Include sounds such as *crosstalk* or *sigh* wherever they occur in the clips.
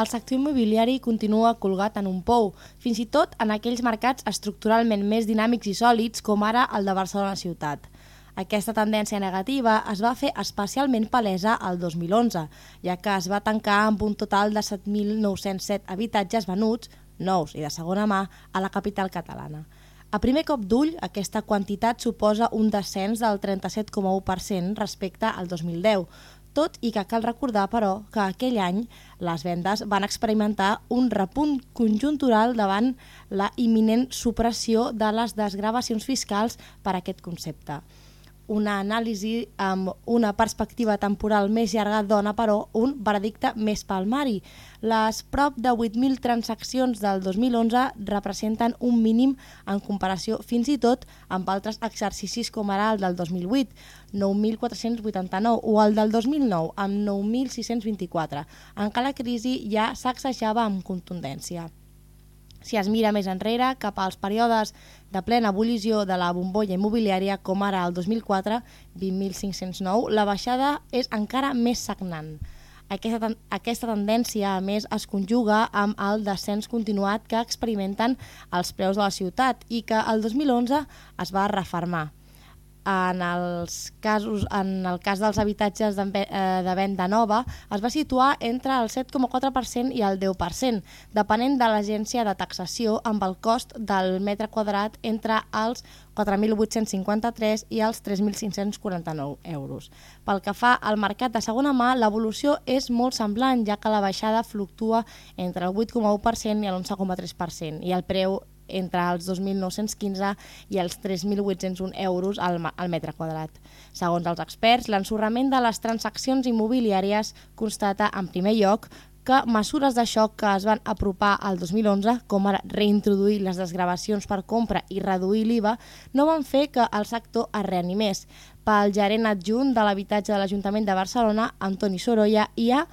el sector immobiliari continua colgat en un pou, fins i tot en aquells mercats estructuralment més dinàmics i sòlids com ara el de Barcelona ciutat. Aquesta tendència negativa es va fer especialment palesa al 2011, ja que es va tancar amb un total de 7.907 habitatges venuts, nous i de segona mà, a la capital catalana. A primer cop d'ull, aquesta quantitat suposa un descens del 37,1% respecte al 2010, tot i que cal recordar, però, que aquell any les vendes van experimentar un repunt conjuntural davant la imminent supressió de les desgravacions fiscals per a aquest concepte una anàlisi amb una perspectiva temporal més llarga dona, però, un veredicte més palmari. Les prop de 8.000 transaccions del 2011 representen un mínim en comparació fins i tot amb altres exercicis com ara el del 2008, 9.489, o el del 2009, amb 9.624, en què la crisi ja sacsejava amb contundència. Si es mira més enrere, cap als períodes de plena ebullició de la bombolla immobiliària, com ara el 2004, 20.509, la baixada és encara més sagnant. Aquesta, aquesta tendència, a més, es conjuga amb el descens continuat que experimenten els preus de la ciutat i que el 2011 es va reformar en, els casos, en el cas dels habitatges de, eh, de venda nova es va situar entre el 7,4% i el 10%, depenent de l'agència de taxació amb el cost del metre quadrat entre els 4.853 i els 3.549 euros. Pel que fa al mercat de segona mà, l'evolució és molt semblant, ja que la baixada fluctua entre el 8,1% i el 11,3% i el preu entre els 2.915 i els 3.801 euros al, al metre quadrat. Segons els experts, l'ensorrament de les transaccions immobiliàries constata, en primer lloc, que mesures de xoc que es van apropar al 2011, com ara reintroduir les desgravacions per compra i reduir l'IVA, no van fer que el sector es reanimés. Pel gerent adjunt de l'habitatge de l'Ajuntament de Barcelona, Antoni Sorolla, hi ha,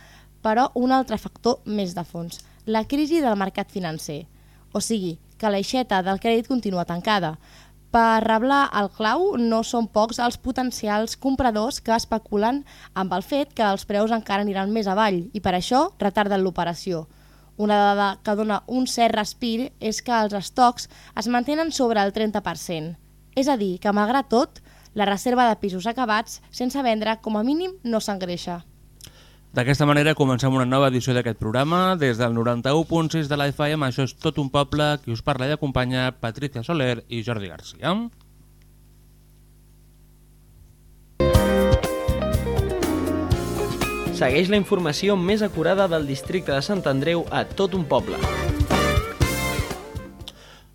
però, un altre factor més de fons, la crisi del mercat financer. O sigui, que l'aixeta del crèdit continua tancada. Per reblar el clau, no són pocs els potencials compradors que especulen amb el fet que els preus encara aniran més avall i per això retarden l'operació. Una dada que dona un cert respir és que els estocs es mantenen sobre el 30%. És a dir, que malgrat tot, la reserva de pisos acabats sense vendre com a mínim no s'engreixa. D'aquesta manera comencem una nova edició d'aquest programa. Des del 91.6 de la FM, això és tot un poble, qui us parla i acompanya Patricia Soler i Jordi Garcia. Segueix la informació més acurada del districte de Sant Andreu a tot un poble.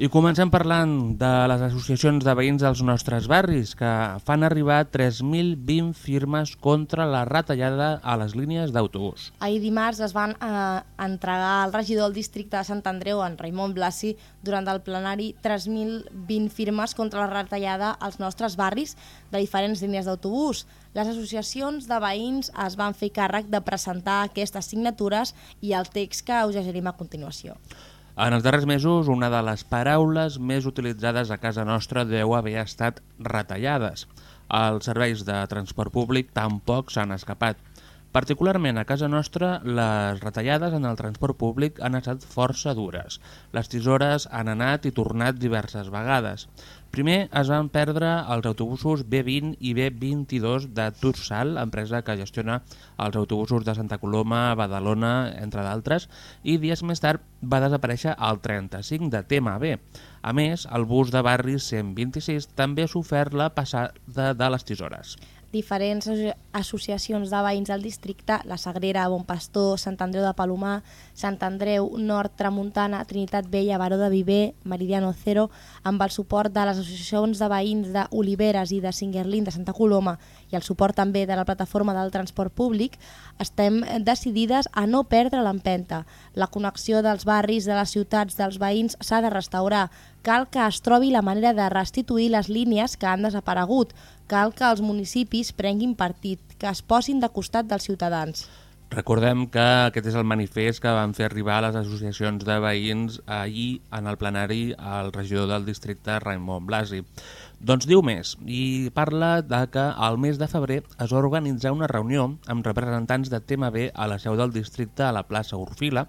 I comencem parlant de les associacions de veïns dels nostres barris que fan arribar 3.020 firmes contra la retallada a les línies d'autobús. Ahir dimarts es van eh, entregar al regidor del districte de Sant Andreu, en Raimon Blasi, durant el plenari 3.020 firmes contra la retallada als nostres barris de diferents línies d'autobús. Les associacions de veïns es van fer càrrec de presentar aquestes signatures i el text que us llegirem a continuació. En els darrers mesos, una de les paraules més utilitzades a casa nostra deu haver estat retallades. Els serveis de transport públic tampoc s'han escapat. Particularment a casa nostra, les retallades en el transport públic han estat força dures. Les tisores han anat i tornat diverses vegades. Primer es van perdre els autobusos B20 i B22 de Tursal, empresa que gestiona els autobusos de Santa Coloma, Badalona, entre d'altres, i dies més tard va desaparèixer el 35 de TMB. A més, el bus de barri 126 també ha sofert la passada de les tisores diferents associacions de veïns del districte, la Sagrera, Bon Pastor, Sant Andreu de Palomar, Sant Andreu, Nord, Tramuntana, Trinitat Vella, Baró de Viver, Meridiano Cero, amb el suport de les associacions de veïns d'Oliveres i de Singerlin de Santa Coloma i el suport també de la plataforma del transport públic, estem decidides a no perdre l'empenta. La connexió dels barris, de les ciutats, dels veïns s'ha de restaurar. Cal que es trobi la manera de restituir les línies que han desaparegut, cal que els municipis prenguin partit, que es posin de costat dels ciutadans. Recordem que aquest és el manifest que van fer arribar les associacions de veïns ahir en el plenari al regidor del districte Raimon Blasi. Doncs diu més i parla de que al mes de febrer es va organitzar una reunió amb representants de TMB a la seu del districte a la plaça Orfila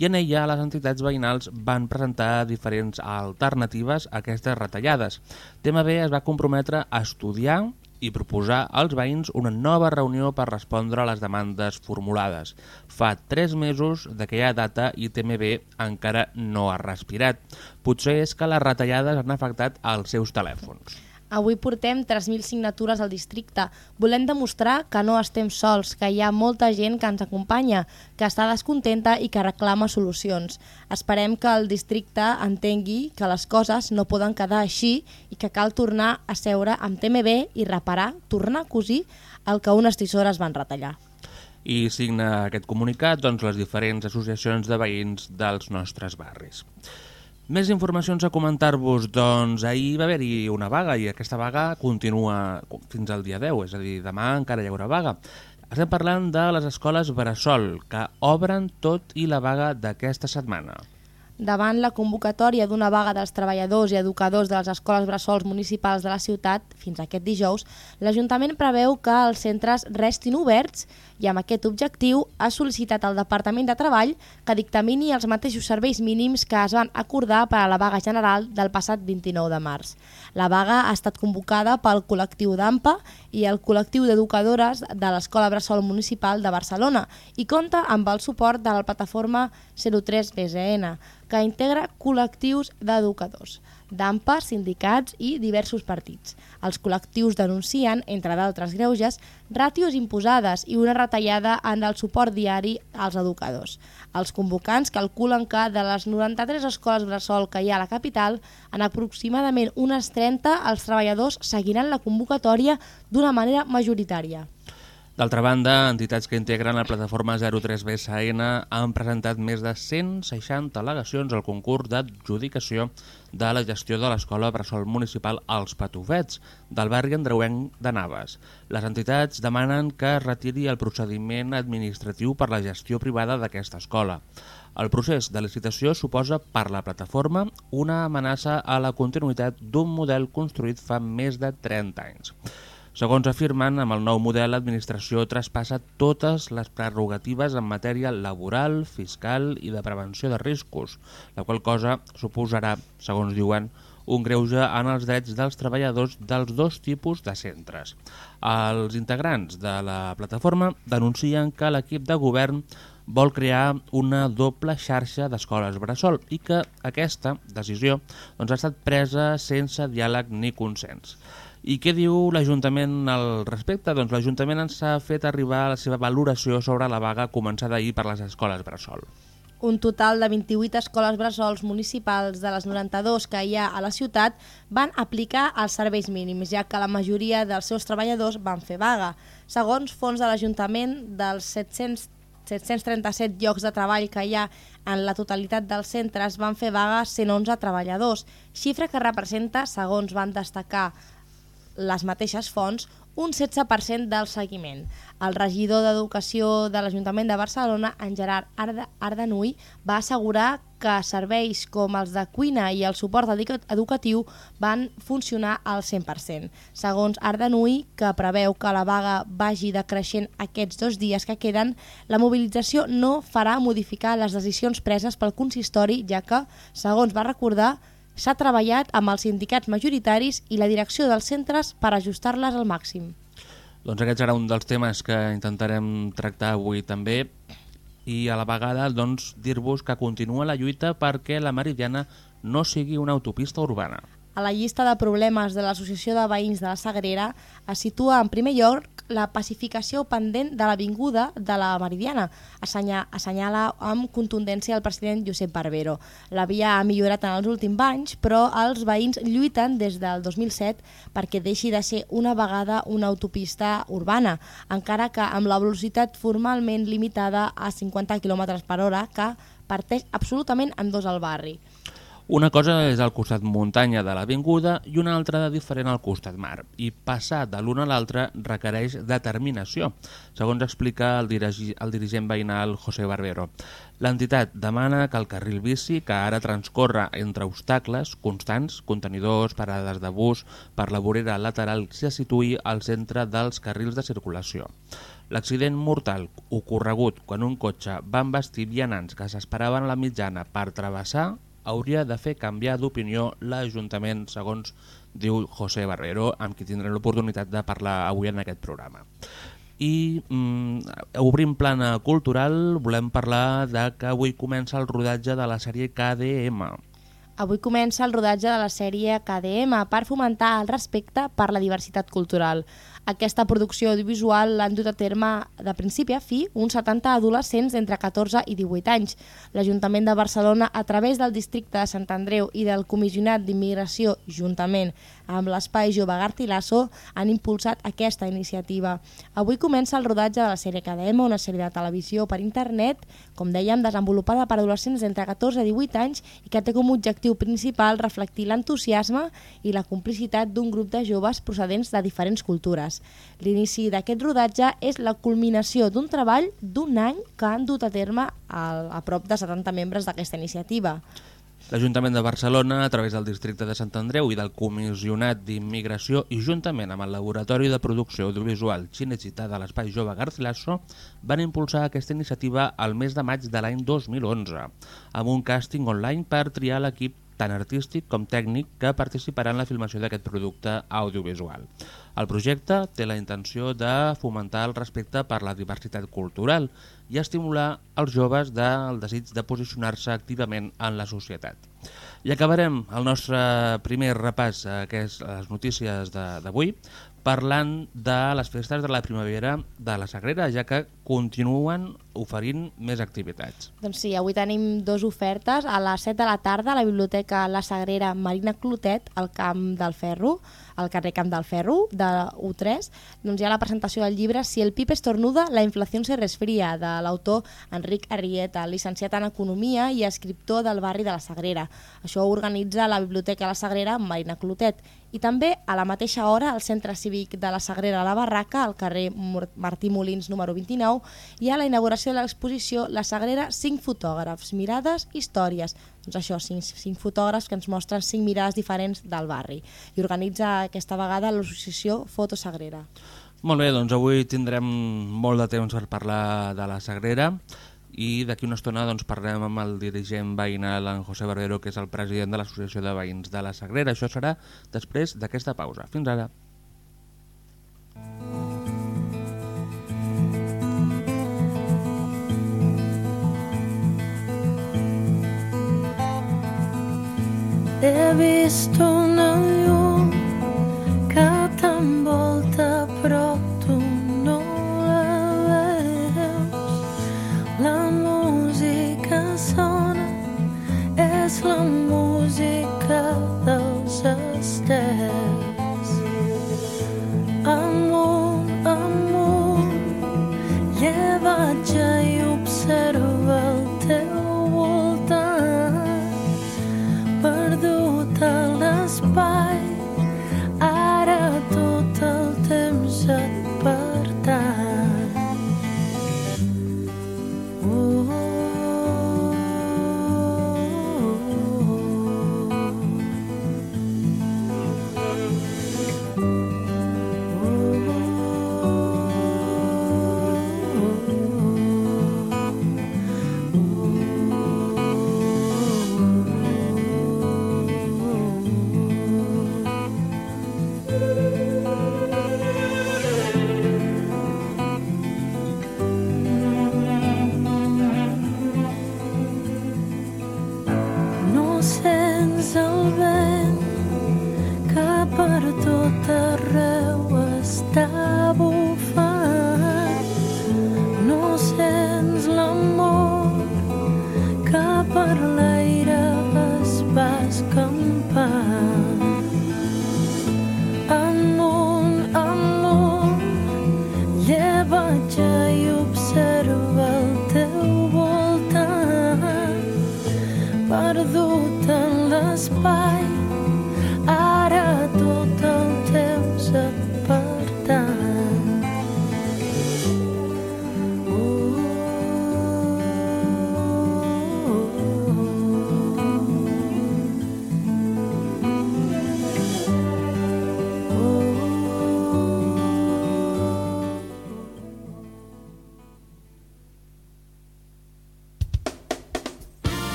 i en ella les entitats veïnals van presentar diferents alternatives a aquestes retallades. TMB es va comprometre a estudiar i proposar als veïns una nova reunió per respondre a les demandes formulades. Fa tres mesos d'aquella data i TMB encara no ha respirat. Potser és que les retallades han afectat els seus telèfons. Avui portem 3.000 signatures al districte. Volem demostrar que no estem sols, que hi ha molta gent que ens acompanya, que està descontenta i que reclama solucions. Esperem que el districte entengui que les coses no poden quedar així i que cal tornar a seure amb TMB i reparar, tornar a cosir el que unes tisores van retallar. I signa aquest comunicat doncs, les diferents associacions de veïns dels nostres barris. Més informacions a comentar-vos. Doncs ahir va haver-hi una vaga i aquesta vaga continua fins al dia 10, és a dir, demà encara hi haurà vaga. Estem parlant de les escoles Bressol, que obren tot i la vaga d'aquesta setmana. Davant la convocatòria d'una vaga dels treballadors i educadors de les escoles bressols municipals de la ciutat, fins aquest dijous, l'Ajuntament preveu que els centres restin oberts i amb aquest objectiu ha sol·licitat al Departament de Treball que dictamini els mateixos serveis mínims que es van acordar per a la vaga general del passat 29 de març. La vaga ha estat convocada pel col·lectiu d'AMPA i el col·lectiu d'educadores de l'Escola Bressol Municipal de Barcelona i compta amb el suport de la plataforma 03 BSN, que integra col·lectius d'educadors, d'AMPA, sindicats i diversos partits. Els col·lectius denuncien, entre d'altres greuges, ràtios imposades i una retallada en el suport diari als educadors. Els convocants calculen que de les 93 escoles bressol que hi ha a la capital, en aproximadament unes 30 els treballadors seguiran la convocatòria d'una manera majoritària. D'altra banda, entitats que integren la plataforma 03BSN han presentat més de 160 al·legacions al concurs d'adjudicació de la gestió de l'Escola Bressol Municipal als Patufets, del barri andreuenc de Naves. Les entitats demanen que es retiri el procediment administratiu per la gestió privada d'aquesta escola. El procés de licitació suposa per la plataforma una amenaça a la continuïtat d'un model construït fa més de 30 anys. Segons afirmen, amb el nou model l'administració traspassa totes les prerrogatives en matèria laboral, fiscal i de prevenció de riscos, la qual cosa suposarà, segons diuen, un greuge en els drets dels treballadors dels dos tipus de centres. Els integrants de la plataforma denuncien que l'equip de govern vol crear una doble xarxa d'escoles bressol i que aquesta decisió doncs, ha estat presa sense diàleg ni consens. I què diu l'Ajuntament al respecte? Doncs l'Ajuntament ens ha fet arribar la seva valoració sobre la vaga començada ahir per les escoles Bressol. Un total de 28 escoles bressols municipals de les 92 que hi ha a la ciutat van aplicar els serveis mínims, ja que la majoria dels seus treballadors van fer vaga. Segons fons de l'Ajuntament, dels 700 737 llocs de treball que hi ha en la totalitat dels centres van fer vaga 111 treballadors, xifra que representa, segons van destacar les mateixes fonts, un 16% del seguiment. El regidor d'Educació de l'Ajuntament de Barcelona, en Gerard Ardenui, va assegurar que serveis com els de cuina i el suport educatiu van funcionar al 100%. Segons Ardenui, que preveu que la vaga vagi decreixent aquests dos dies que queden, la mobilització no farà modificar les decisions preses pel consistori, ja que, segons va recordar, s'ha treballat amb els sindicats majoritaris i la direcció dels centres per ajustar-les al màxim. Doncs aquest serà un dels temes que intentarem tractar avui també i a la vegada doncs, dir-vos que continua la lluita perquè la Meridiana no sigui una autopista urbana. A la llista de problemes de l'Associació de Veïns de la Sagrera es situa en primer lloc la pacificació pendent de l'avinguda de la Meridiana, assenyala amb contundència el president Josep Barbero. La via ha millorat en els últims anys, però els veïns lluiten des del 2007 perquè deixi de ser una vegada una autopista urbana, encara que amb la velocitat formalment limitada a 50 km per hora que parteix absolutament en dos al barri. Una cosa és al costat muntanya de l'avinguda i una altra de diferent al costat mar, i passar de l'una a l'altre requereix determinació, segons explica el, dirigi, el dirigent veïnal José Barbero. L'entitat demana que el carril bici, que ara transcorre entre obstacles constants, contenidors, parades de bus, per la vorera lateral, se situï al centre dels carrils de circulació. L'accident mortal ocorregut quan un cotxe va embestir vianants que s'esperaven a la mitjana per travessar hauria de fer canviar d'opinió l'Ajuntament, segons diu José Barrero, amb qui tindrem l'oportunitat de parlar avui en aquest programa. I mm, obrim plana cultural, volem parlar de que avui comença el rodatge de la sèrie KDM. Avui comença el rodatge de la sèrie KDM per fomentar el respecte per la diversitat cultural. Aquesta producció audiovisual l'han dut a terme de principi a fi uns 70 adolescents entre 14 i 18 anys. L'Ajuntament de Barcelona, a través del districte de Sant Andreu i del Comissionat d'Immigració, juntament amb l'Espai Jove Gartilasso, han impulsat aquesta iniciativa. Avui comença el rodatge de la sèrie Cadema, una sèrie de televisió per internet, com dèiem, desenvolupada per adolescents d'entre 14 i 18 anys i que té com a objectiu principal reflectir l'entusiasme i la complicitat d'un grup de joves procedents de diferents cultures. L'inici d'aquest rodatge és la culminació d'un treball d'un any que han dut a terme a prop de 70 membres d'aquesta iniciativa. L'Ajuntament de Barcelona, a través del districte de Sant Andreu i del Comissionat d'Immigració i juntament amb el Laboratori de Producció Audiovisual Cinecittà de l'Espai Jove Garcilaso, van impulsar aquesta iniciativa al mes de maig de l'any 2011, amb un càsting online per triar l'equip tant artístic com tècnic que participarà en la filmació d'aquest producte audiovisual. El projecte té la intenció de fomentar el respecte per la diversitat cultural i estimular els joves del desig de posicionar-se activament en la societat. I acabarem el nostre primer repàs a les notícies d'avui parlant de les festes de la primavera de la Sagrera, ja que continuen oferint més activitats. Doncs sí, avui tenim dues ofertes. A les 7 de la tarda a la Biblioteca La Sagrera Marina Clotet, al Camp del Ferro, al carrer Camp del Ferro, de U3, doncs hi ha la presentació del llibre Si el pip estornuda, la inflació se resfria, de l'autor Enric Arrieta, licenciat en Economia i escriptor del barri de la Sagrera. Això ho organitza la Biblioteca La Sagrera Marina Clotet. I també a la mateixa hora al Centre Cívic de la Sagrera a la Barraca, al carrer Martí Molins número 29, hi ha la inauguració de l'exposició La Sagrera 5 fotògrafs, mirades, històries. Doncs això, 5, 5 fotògrafs que ens mostren 5 mirades diferents del barri. I organitza aquesta vegada l'associació Foto Sagrera. Molt bé, doncs avui tindrem molt de temps per parlar de la Sagrera i d'aquí una estona doncs, parlem amb el dirigent veïnal en José Barbero, que és el president de l'Associació de Veïns de la Sagrera. Això serà després d'aquesta pausa. Fins ara. He vist una llum que t'envolta però és la música dels estels. Amunt,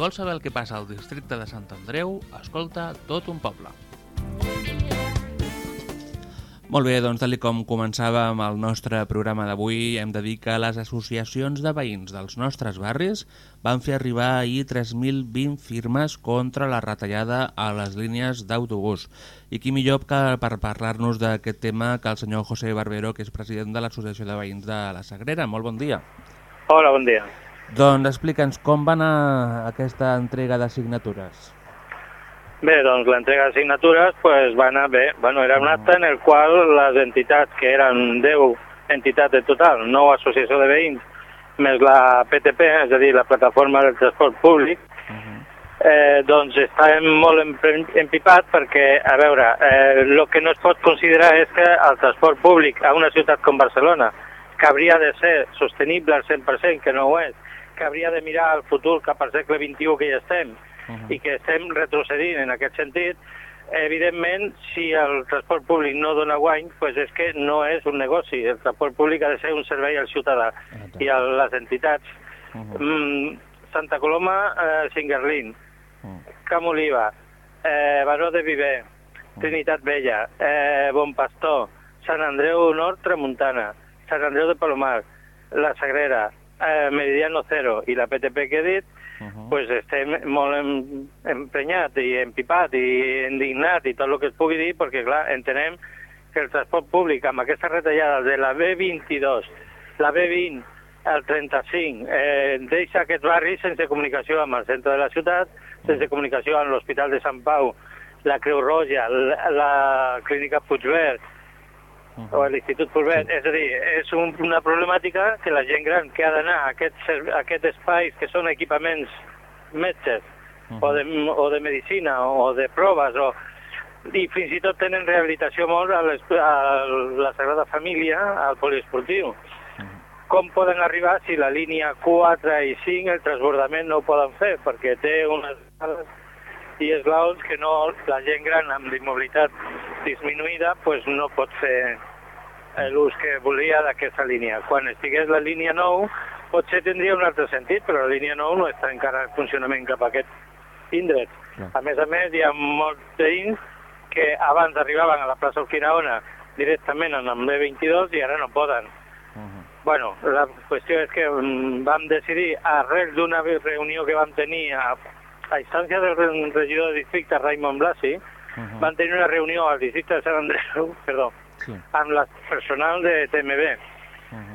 vols saber el que passa al districte de Sant Andreu, escolta tot un poble. Molt bé, doncs tal com començàvem el nostre programa d'avui, hem de dir que les associacions de veïns dels nostres barris van fer arribar ahir 3.020 firmes contra la retallada a les línies d'autobús. I qui millor que per parlar-nos d'aquest tema que el senyor José Barbero, que és president de l'Associació de Veïns de la Sagrera. Molt bon dia. Hola, bon dia. Doncs explica'ns com va anar aquesta entrega de signatures. Bé, doncs l'entrega de signatures pues, va anar bé. Bueno, era un acte en el qual les entitats, que eren 10 entitats en total, 9 associació de veïns, més la PTP, és a dir, la plataforma del transport públic, eh, doncs estàvem molt empipats perquè, a veure, eh, el que no es pot considerar és que el transport públic a una ciutat com Barcelona, que hauria de ser sostenible al 100%, que no ho és, que hauria de mirar al futur cap al segle XXI que ja estem, i que estem retrocedint en aquest sentit, evidentment, si el transport públic no dona guany, pues és que no és un negoci. El transport públic ha de ser un servei al ciutadà i a les entitats. Mm, Santa Coloma, eh, Singerlín, Camp Oliva, eh, Baró de Viver, Trinitat Vella, eh, Bon Pastor, Sant Andreu Nord, Tramuntana, Sant Andreu de Palomar, La Sagrera, eh, Meridiano Cero i la PTP que he dit, pues estem molt em, emprenyat i empipat i indignat i tot el que es pugui dir, perquè clar, entenem que el transport públic amb aquesta retallada de la B22, la B20, el 35, eh, deixa aquest barri sense comunicació amb el centre de la ciutat, sense comunicació amb l'Hospital de Sant Pau, la Creu Roja, la, la Clínica Puigverd, o l'Institut Pulvet. És a dir, és un, una problemàtica que la gent gran que ha d'anar a aquests, ser- a aquests espais que són equipaments metges o, de, o de medicina o de proves o, i fins i tot tenen rehabilitació molt a, les, a la Sagrada Família, al poliesportiu. Com poden arribar si la línia 4 i 5 el transbordament no ho poden fer perquè té unes escales i esglaons que no, la gent gran amb l'immobilitat disminuïda pues no pot fer l'ús que volia d'aquesta línia. Quan estigués la línia 9 potser tindria un altre sentit, però la línia 9 no està encara en funcionament cap a aquest indret. A més a més, hi ha molts veïns que abans arribaven a la plaça Urquinaona directament amb l'E22 i ara no poden. Bueno, la qüestió és que mm, vam decidir, arrel d'una reunió que vam tenir a, a instància del re- regidor de districte, Raimon Blasi, van tenir una reunió al districte de Sant Andreu, *laughs* perdó, Sí. amb la personal de TMB.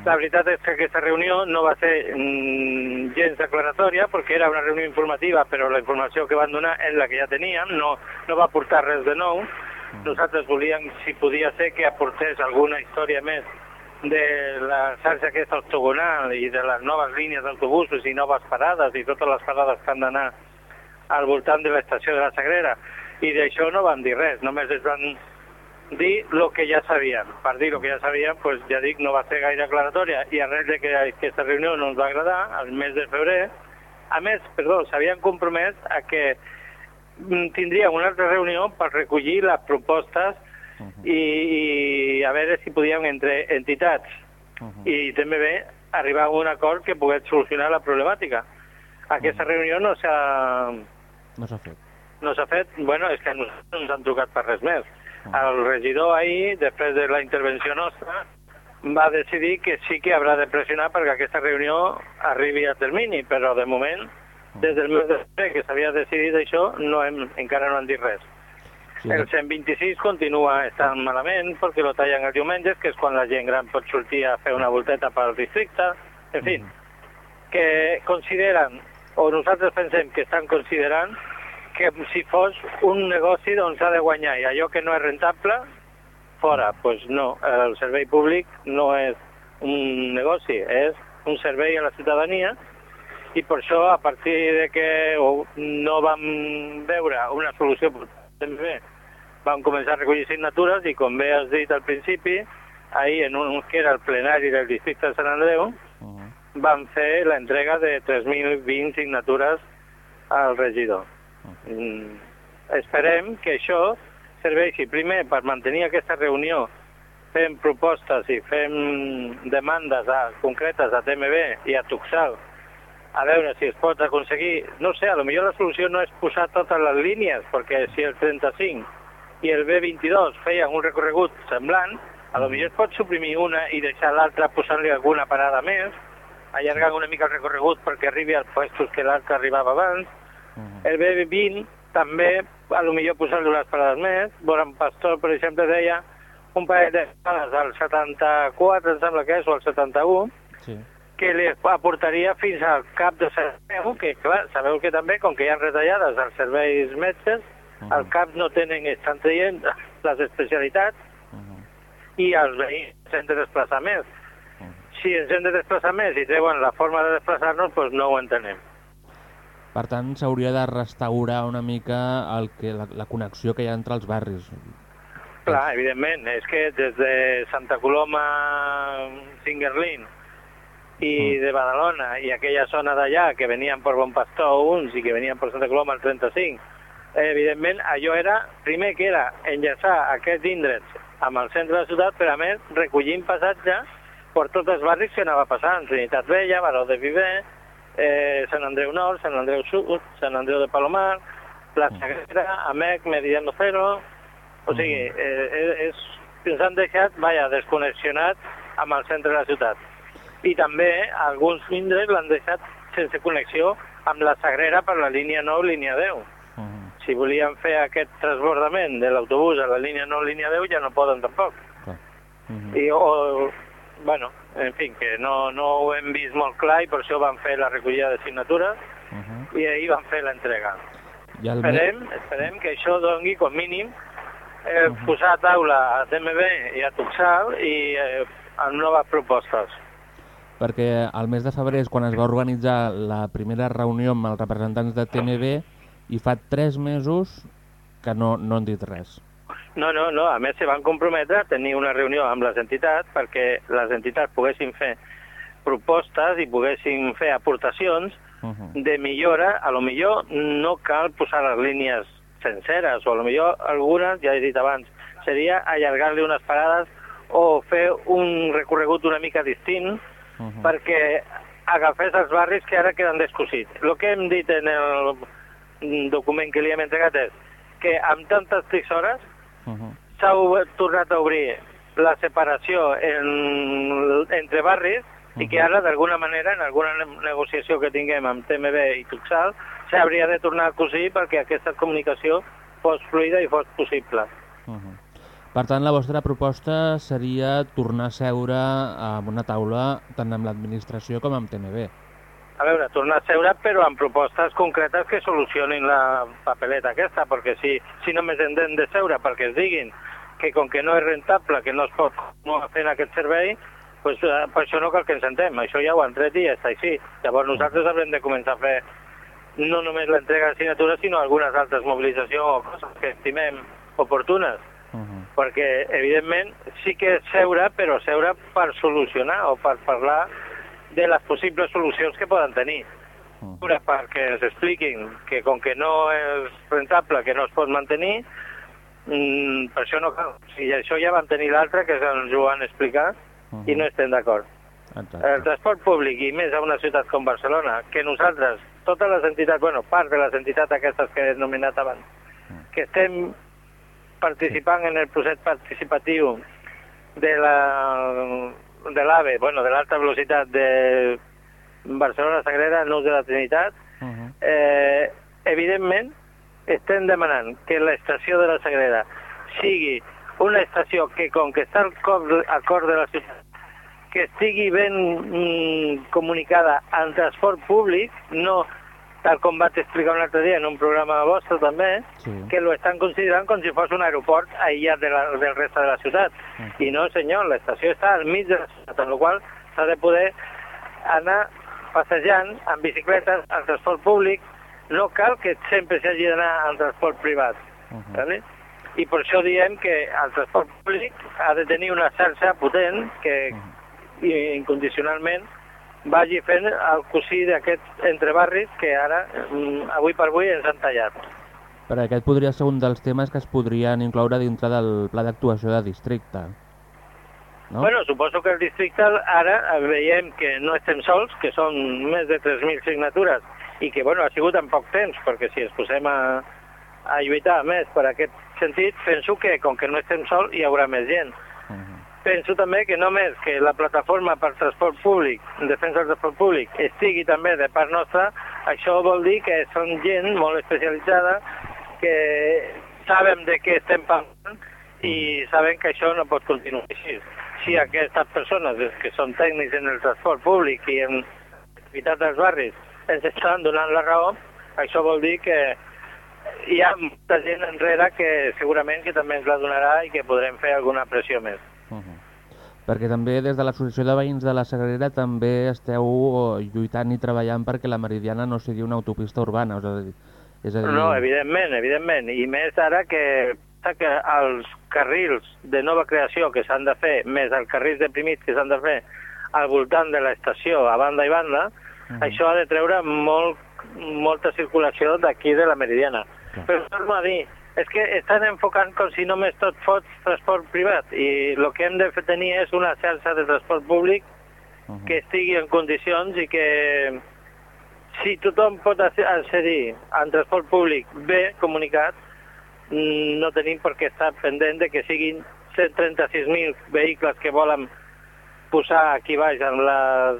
La veritat és que aquesta reunió no va ser mm, gens declaratòria perquè era una reunió informativa, però la informació que van donar és la que ja teníem, no, no va aportar res de nou. Nosaltres volíem, si podia ser, que aportés alguna història més de la xarxa aquesta ortogonal i de les noves línies d'autobusos i noves parades i totes les parades que han d'anar al voltant de l'estació de la Sagrera. I d'això no van dir res, només es van dir el que ja sabien. Per dir el que ja sabien, pues, ja dic, no va ser gaire aclaratòria. I arrel de que aquesta reunió no ens va agradar, al mes de febrer, a més, perdó, s'havien compromès a que mm, tindríem una altra reunió per recollir les propostes i, i a veure si podíem entre entitats i també bé arribar a un acord que pogués solucionar la problemàtica. Aquesta reunió no s'ha No s'ha fet. no s'ha fet, bueno, és que no ens han trucat per res més. El regidor ahir, després de la intervenció nostra, va decidir que sí que haurà de pressionar perquè aquesta reunió arribi a termini, però de moment, des del mes de febrer que s'havia decidit això, no hem, encara no han dit res. Sí, El 126 continua estant malament perquè lo tallen els diumenges, que és quan la gent gran pot sortir a fer una volteta pel districte. En fi, que consideren, o nosaltres pensem que estan considerant, que si fos un negoci doncs s'ha de guanyar i allò que no és rentable fora. Doncs pues no, el servei públic no és un negoci, és un servei a la ciutadania i per això, a partir de que no vam veure una solució bé, vam començar a recollir signatures i, com bé has dit al principi, ahir en un que era el plenari del districte de Sant Andreu, Uh -huh. van fer l'entrega de 3.020 signatures al regidor. Mm, esperem que això serveixi primer per mantenir aquesta reunió fem propostes i fem demandes a, concretes a TMB i a Tuxal a veure si es pot aconseguir, no sé, a lo millor la solució no és posar totes les línies, perquè si el 35 i el B22 feien un recorregut semblant, a lo millor es pot suprimir una i deixar l'altra posant-li alguna parada més, allargant una mica el recorregut perquè arribi als puestos que l'altre arribava abans. El B20 també, a lo millor posar-li unes parades més. Boran Pastor, per exemple, deia un parell de parades al 74, em sembla que és, o al 71, Sí. que li aportaria fins al cap de servei, que clar, sabeu que també, com que hi ha retallades als serveis metges, Mhm. al cap no tenen, estan traient les especialitats Uh -huh. i els veïns s'han de desplaçar més. Mhm. Si ens hem de desplaçar més i treuen la forma de desplaçar-nos, doncs no ho entenem. Per tant, s'hauria de restaurar una mica el que, la, la connexió que hi ha entre els barris. Clar, evidentment, és que des de Santa Coloma, Singerlin i Mm. de Badalona i aquella zona d'allà que venien per Bon Pastor uns i que venien per Santa Coloma el 35, eh, evidentment allò era, primer que era enllaçar aquests indrets amb el centre de la ciutat, però a més recollint passatge per tots els barris que anava passant, Trinitat Vella, Baró de Viver, eh, Sant Andreu Nord, Sant Andreu Sud, Sant Andreu de Palomar, La Sagrera, Amec, Meridiano Cero... O sigui, eh, eh, és, ens han deixat, vaja, desconnexionats amb el centre de la ciutat. I també alguns indrets l'han deixat sense connexió amb la Sagrera per la línia 9, línia 10. Uh -huh. Si volien fer aquest transbordament de l'autobús a la línia 9, línia 10, ja no poden tampoc. Uh -huh. I, o, bueno, en fi, que no, no ho hem vist molt clar i per això van fer la recollida de signatures Uh -huh. i ahir van fer l'entrega. I el me- Esperem, esperem que això dongui, com mínim, eh, posar a taula a TMB i a Tuxal i eh, amb noves propostes. perquè el mes de febrer és quan es va organitzar la primera reunió amb els representants de TMB i fa tres mesos que no, no han dit res. No, no, no, a més se van comprometre a tenir una reunió amb les entitats perquè les entitats poguessin fer propostes i poguessin fer aportacions Uh -huh. de millora, a lo millor no cal posar les línies senceres, o a lo millor algunes, ja he dit abans, seria allargar-li unes parades o fer un recorregut una mica distint Uh -huh. perquè agafés els barris que ara queden descosits. El que hem dit en el document que li hem entregat és que amb tantes tisores Uh -huh. s'ha tornat a obrir la separació en, entre barris i que ara, d'alguna manera, en alguna ne- negociació que tinguem amb TMB i Tuxal, s'hauria de tornar a cosir perquè aquesta comunicació fos fluida i fos possible. Uh -huh. Per tant, la vostra proposta seria tornar a seure amb una taula tant amb l'administració com amb TMB. A veure, tornar a seure, però amb propostes concretes que solucionin la papeleta aquesta, perquè si, si només hem de- de seure perquè es diguin que com que no és rentable, que no es pot continuar fent aquest servei, pues, eh, per això no cal que ens sentem. Això ja ho han tret i ja està així. Llavors nosaltres haurem de començar a fer no només l'entrega de signatures, sinó algunes altres mobilitzacions o coses que estimem oportunes. Uh -huh. Perquè, evidentment, sí que és seure, però seure per solucionar o per parlar de les possibles solucions que poden tenir. Uh -huh. Perquè ens expliquin que com que no és rentable, que no es pot mantenir, mm, per això no cal. I això ja vam tenir l'altre, que ens ho han explicat, i no estem d'acord. El transport públic, i més a una ciutat com Barcelona, que nosaltres, totes les entitats, bueno, part de les entitats aquestes que he nomenat abans, que estem participant en el procés participatiu de la de l'AVE, bueno, de l'alta velocitat de Barcelona-Sagrera, Nus de la Trinitat, Uh -huh. eh, evidentment estem demanant que l'estació de la Sagrera sigui una estació que, com que està al cor, al cor de la ciutat, que estigui ben mm, comunicada al transport públic, no tal com vaig explicar un altre dia en un programa vostre també, Sí. que lo estan considerant com si fos un aeroport aïllat de la, del reste de la ciutat. I no, senyor, l'estació està al mig de la ciutat, amb la qual s'ha de poder anar passejant amb bicicletes, en transport públic, no cal que sempre s'hagi d'anar en transport privat. Uh -huh. ¿vale? I per això diem que el transport públic ha de tenir una xarxa potent que i, incondicionalment vagi fent el cosí d'aquests entrebarris que ara, mm, avui per avui, ens han tallat. Per aquest podria ser un dels temes que es podrien incloure dintre del pla d'actuació de districte. No? Bueno, suposo que el districte ara veiem que no estem sols, que són més de 3.000 signatures i que bueno, ha sigut en poc temps, perquè si ens posem a, a lluitar més per aquest sentit, penso que com que no estem sols hi haurà més gent. Penso també que només que la plataforma per transport públic, en defensa del transport públic, estigui també de part nostra, això vol dir que són gent molt especialitzada, que saben de què estem parlant i saben que això no pot continuar així. Si aquestes persones que són tècnics en el transport públic i en l'activitat dels barris ens estan donant la raó, això vol dir que hi ha molta gent enrere que segurament que també ens la donarà i que podrem fer alguna pressió més. Uh -huh. Perquè també des de l'Associació de Veïns de la Sagrera també esteu lluitant i treballant perquè la Meridiana no sigui una autopista urbana, és a dir... És a dir... No, evidentment, evidentment, i més ara que, que els carrils de nova creació que s'han de fer, més els carrils deprimits que s'han de fer al voltant de l'estació, a banda i banda, uh -huh. això ha de treure molt, molta circulació d'aquí de la Meridiana. Clar. Però torno a dir, és que estan enfocant com si només tot fos transport privat i el que hem de tenir és una xarxa de transport públic Uh -huh. que estigui en condicions i que si tothom pot acce- accedir en transport públic bé comunicat, mm, no tenim per què estar pendent de que siguin 136.000 vehicles que volen posar aquí baix en les,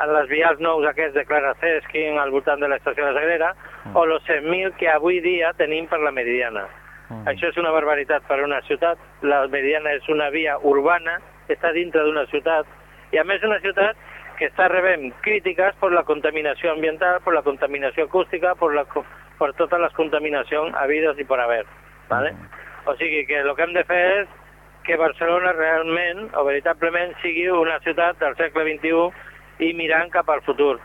en les vials nous aquests de Clara Cesquin al voltant de l'estació de la Sagrera, Mm. o els 100.000 que avui dia tenim per la Meridiana. Mm. Això és una barbaritat per a una ciutat. La Meridiana és una via urbana, està dintre d'una ciutat, i a més una ciutat que està rebent crítiques per la contaminació ambiental, per la contaminació acústica, per, la, per totes les contaminacions habides i per haver. ¿vale? O sigui que el que hem de fer és que Barcelona realment o veritablement sigui una ciutat del segle XXI i mirant cap al futur.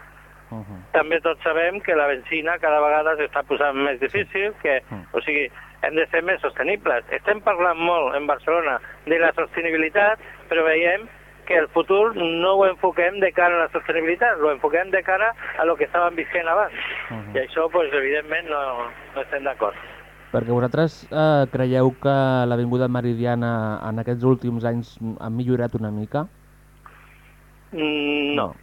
Uh -huh. També tots sabem que la benzina cada vegada s'està posant més difícil, que, Mm. o sigui, hem de ser més sostenibles. Estem parlant molt en Barcelona de la sostenibilitat, però veiem que el futur no ho enfoquem de cara a la sostenibilitat, ho enfoquem de cara a lo que estàvem visquent abans. Mhm. I això, pues, evidentment, no, no estem d'acord. Perquè vosaltres eh, creieu que l'Avinguda Meridiana en aquests últims anys ha millorat una mica? Mm, No.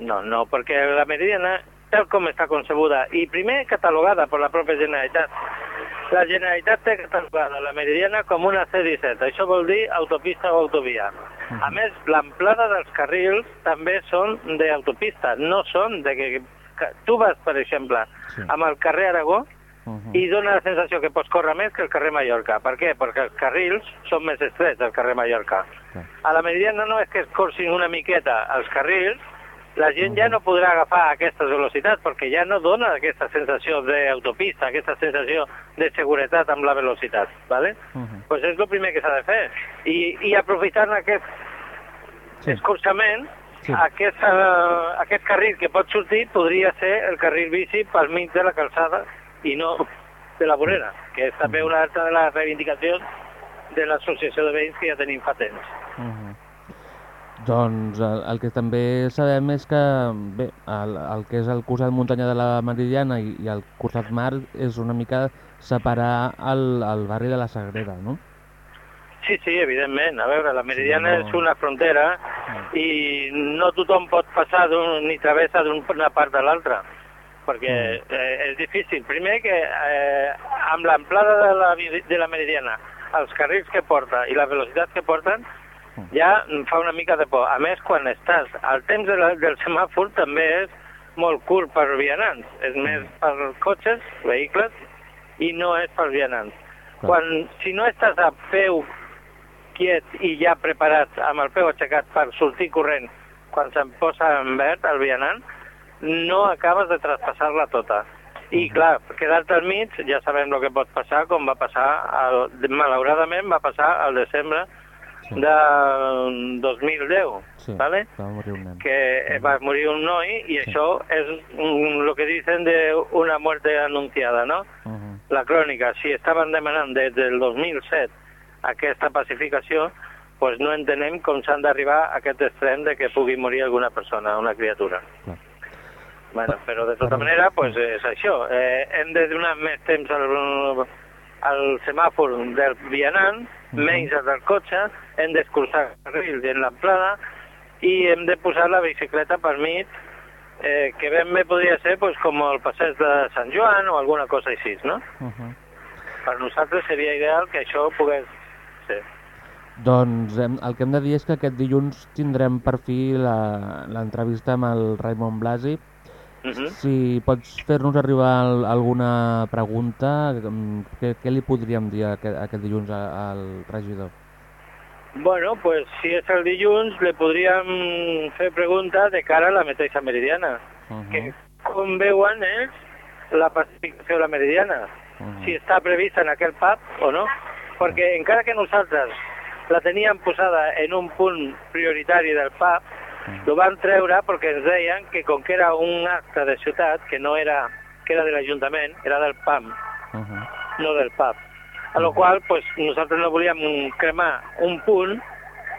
No, no, perquè la Meridiana, tal com està concebuda, i primer catalogada per la pròpia Generalitat, la Generalitat té catalogada la Meridiana com una C-17, això vol dir autopista o autovia. A més, l'amplada dels carrils també són d'autopista, no són de que... tu vas, per exemple, Sí. amb el carrer Aragó Uh -huh. i dona la sensació que pots córrer més que el carrer Mallorca. Per què? Perquè els carrils són més estrets del carrer Mallorca. Clar. A la Meridiana no és que es corsin una miqueta els carrils, la gent ja no podrà agafar aquestes velocitats perquè ja no dona aquesta sensació d'autopista, aquesta sensació de seguretat amb la velocitat, ¿vale? Uh -huh. pues és el primer que s'ha de fer. I, i aprofitant aquest Sí. escorçament, Sí. aquest, uh, aquest carril que pot sortir podria ser el carril bici pel mig de la calçada i no de la vorera, que és també una altra de les reivindicacions de l'associació de veïns que ja tenim fa temps. Uh -huh. Doncs el, el que també sabem és que bé, el, el que és el costat muntanya de la Meridiana i, i el costat mar és una mica separar el, el barri de la Sagrera, no? Sí, sí, evidentment. A veure, la Meridiana no- és una frontera i no tothom pot passar ni travessa d'una part de l'altra, perquè eh, és difícil. Primer que eh, amb l'amplada de, la, de la Meridiana, els carrils que porta i la velocitat que porten, ja em fa una mica de por. A més, quan estàs, el temps de la, del semàfor també és molt curt per vianants, és més per cotxes, vehicles, i no és per vianants. Quan, si no estàs a peu quiet i ja preparat amb el peu aixecat per sortir corrent quan se'n posa en verd el vianant, no acabes de traspassar-la tota. I clar, quedar-te al mig, ja sabem el que pot passar, com va passar, al, malauradament va passar al desembre. De 2010, Sí, ¿vale? va morir un que va morir un noi i això és un, lo que dicen de una muerte anunciada, no? Uh -huh. La crònica, si estaven demanant des del 2007 aquesta pacificació, pues no entenem com s'han d'arribar a aquest extrem de que pugui morir alguna persona, una criatura. Clar. Bueno, però de tota manera, pues és això. Eh, hem de donar més temps al, al semàfor del vianant, Mhm. menys al del cotxe, hem d'escurçar carrils en l'amplada i hem de posar la bicicleta per mig, eh, que ben bé podria ser pues, com el passeig de Sant Joan o alguna cosa així, no? Uh -huh. Per nosaltres seria ideal que això pogués ser. Doncs hem, el que hem de dir és que aquest dilluns tindrem per fi la- l'entrevista amb el Raimon Blasi. Uh -huh. Si pots fer-nos arribar al, alguna pregunta, mm, què, què li podríem dir aquest, aquest dilluns al regidor? Bueno, pues si és el dilluns, le podríem fer preguntes de cara a la mateixa meridiana. Uh -huh. que com veuen ells la pacificació de la meridiana, Uh -huh. si està prevista en aquell pub o no, perquè encara que nosaltres la teníem posada en un punt prioritari del pub, lo van treure perquè ens deien que com que era un acte de ciutat, que no era, que era de l'Ajuntament, era del PAM, Uh -huh. no del pub. A lo qual, pues, nosaltres no volíem cremar un punt,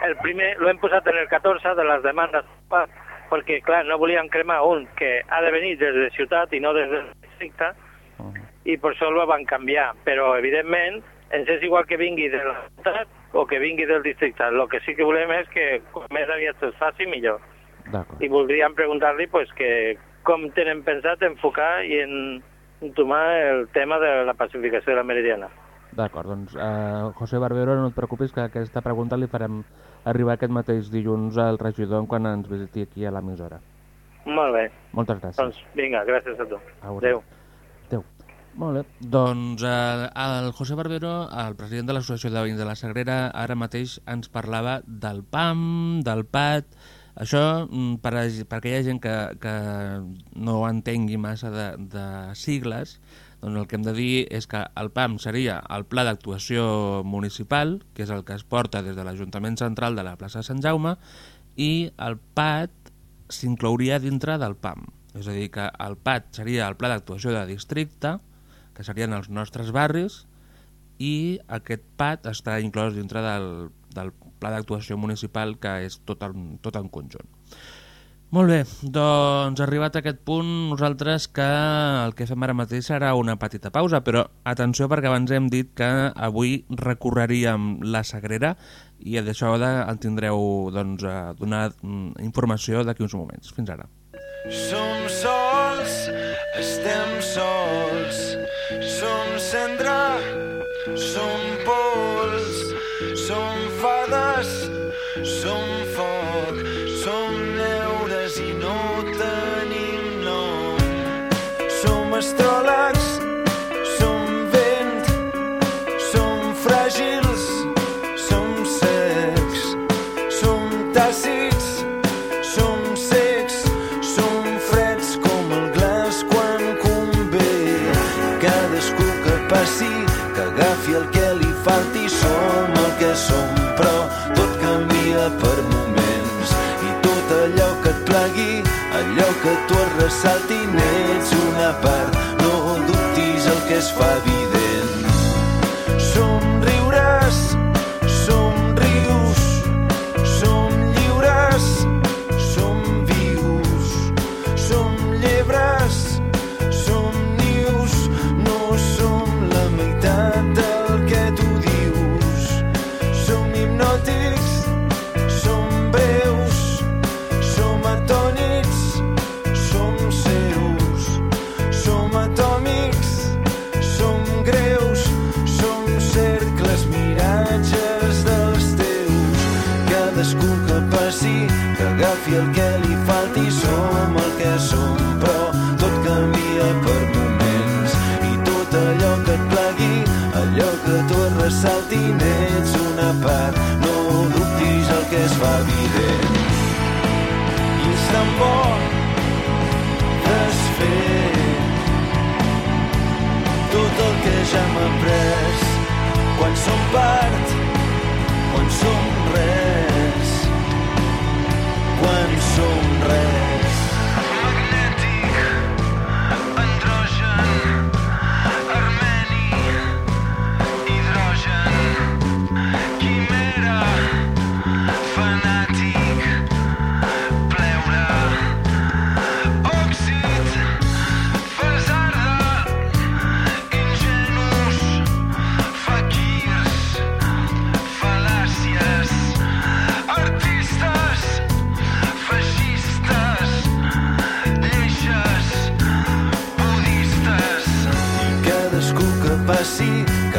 el primer lo hem posat en el 14 de les demandes perquè, clar, no volíem cremar un que ha de venir des de ciutat i no des del districte, i per això el van canviar. Però, evidentment, ens és igual que vingui de la ciutat o que vingui del districte. El que sí que volem és que com més aviat es faci, millor. I voldríem preguntar-li pues, que com tenen pensat enfocar i en entomar el tema de la pacificació de la meridiana. D'acord, doncs eh, José Barbero, no et preocupis que aquesta pregunta li farem arribar aquest mateix dilluns al regidor quan ens visiti aquí a l'emissora. Molt bé. Moltes gràcies. Doncs vinga, gràcies a tu. Adéu. Adéu. Molt bé. Doncs eh, el José Barbero, el president de l'Associació de Veïns de la Sagrera, ara mateix ens parlava del PAM, del PAT... Això, mm, per a, per aquella gent que, que no entengui massa de, de sigles, doncs el que hem de dir és que el PAM seria el Pla d'Actuació Municipal, que és el que es porta des de l'Ajuntament Central de la plaça Sant Jaume, i el PAT s'inclouria dintre del PAM. És a dir, que el PAT seria el Pla d'Actuació de Districte, que serien els nostres barris, i aquest PAT està inclòs dintre del, del Pla d'Actuació Municipal, que és tot en, tot en conjunt. Molt bé, doncs arribat a aquest punt, nosaltres que el que fem ara mateix serà una petita pausa, però atenció perquè abans hem dit que avui recorreríem la Sagrera i d'això el tindreu doncs, a donar mm, informació d'aquí uns moments. Fins ara. Som sols, estem sols, som cendra, som li falti, som el que som, però tot canvia per moments. I tot allò que et plagui, allò que tu es ressalti, n'ets una part, no dubtis el que es fa evident. Miratges dels teus. Cadascú que passi, que agafi el que li falti, som el que som, però tot canvia per moments. I tot allò que et plagui, allò que tu et ressalti, n'ets una part, no dubtis el que es fa evident. I és tan bo desfent tot el que ja hem après quan som part, quan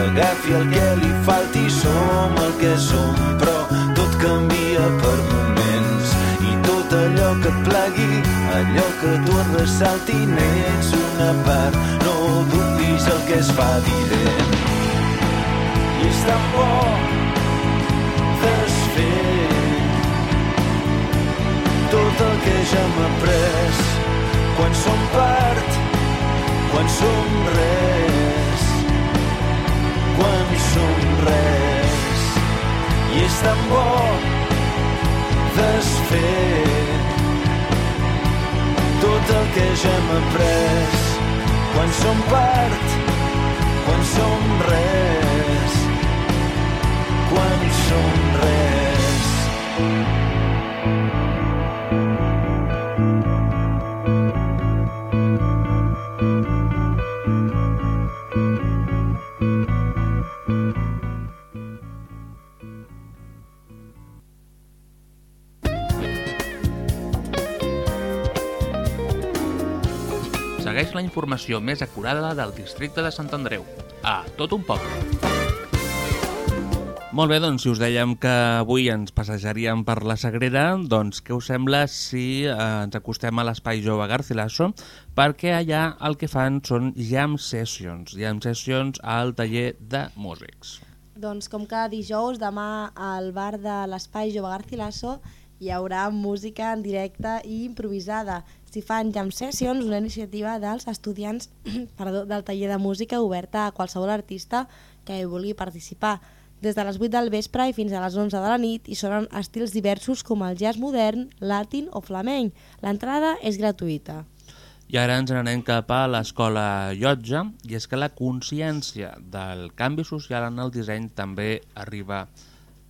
agafi el que li falti, som el que som, però tot canvia per moments. I tot allò que et plagui, allò que tu et ressalti, n'ets una part, no dubtis el que es fa evident. I és tan bo desfer tot el que ja hem après quan som part, quan som res, Bo desfer tot el que ja hem après quan som part, quan som res, quan som res. Informació més acurada del districte de Sant Andreu. A tot un poble. Molt bé, doncs si us dèiem que avui ens passejaríem per la Sagrera, doncs què us sembla si eh, ens acostem a l'Espai Jove Garcilaso? Perquè allà el que fan són jam sessions, jam sessions al taller de músics. Doncs com cada dijous, demà al bar de l'Espai Jove Garcilaso hi haurà música en directe i improvisada. S'hi fan jam sessions, una iniciativa dels estudiants *clears throat* perdó, del taller de música oberta a qualsevol artista que hi vulgui participar. Des de les 8 del vespre i fins a les 11 de la nit hi sonen estils diversos com el jazz modern, latin o flamenc. L'entrada és gratuïta. I ara ens n'anem cap a l'escola Llotja, i és que la consciència del canvi social en el disseny també arriba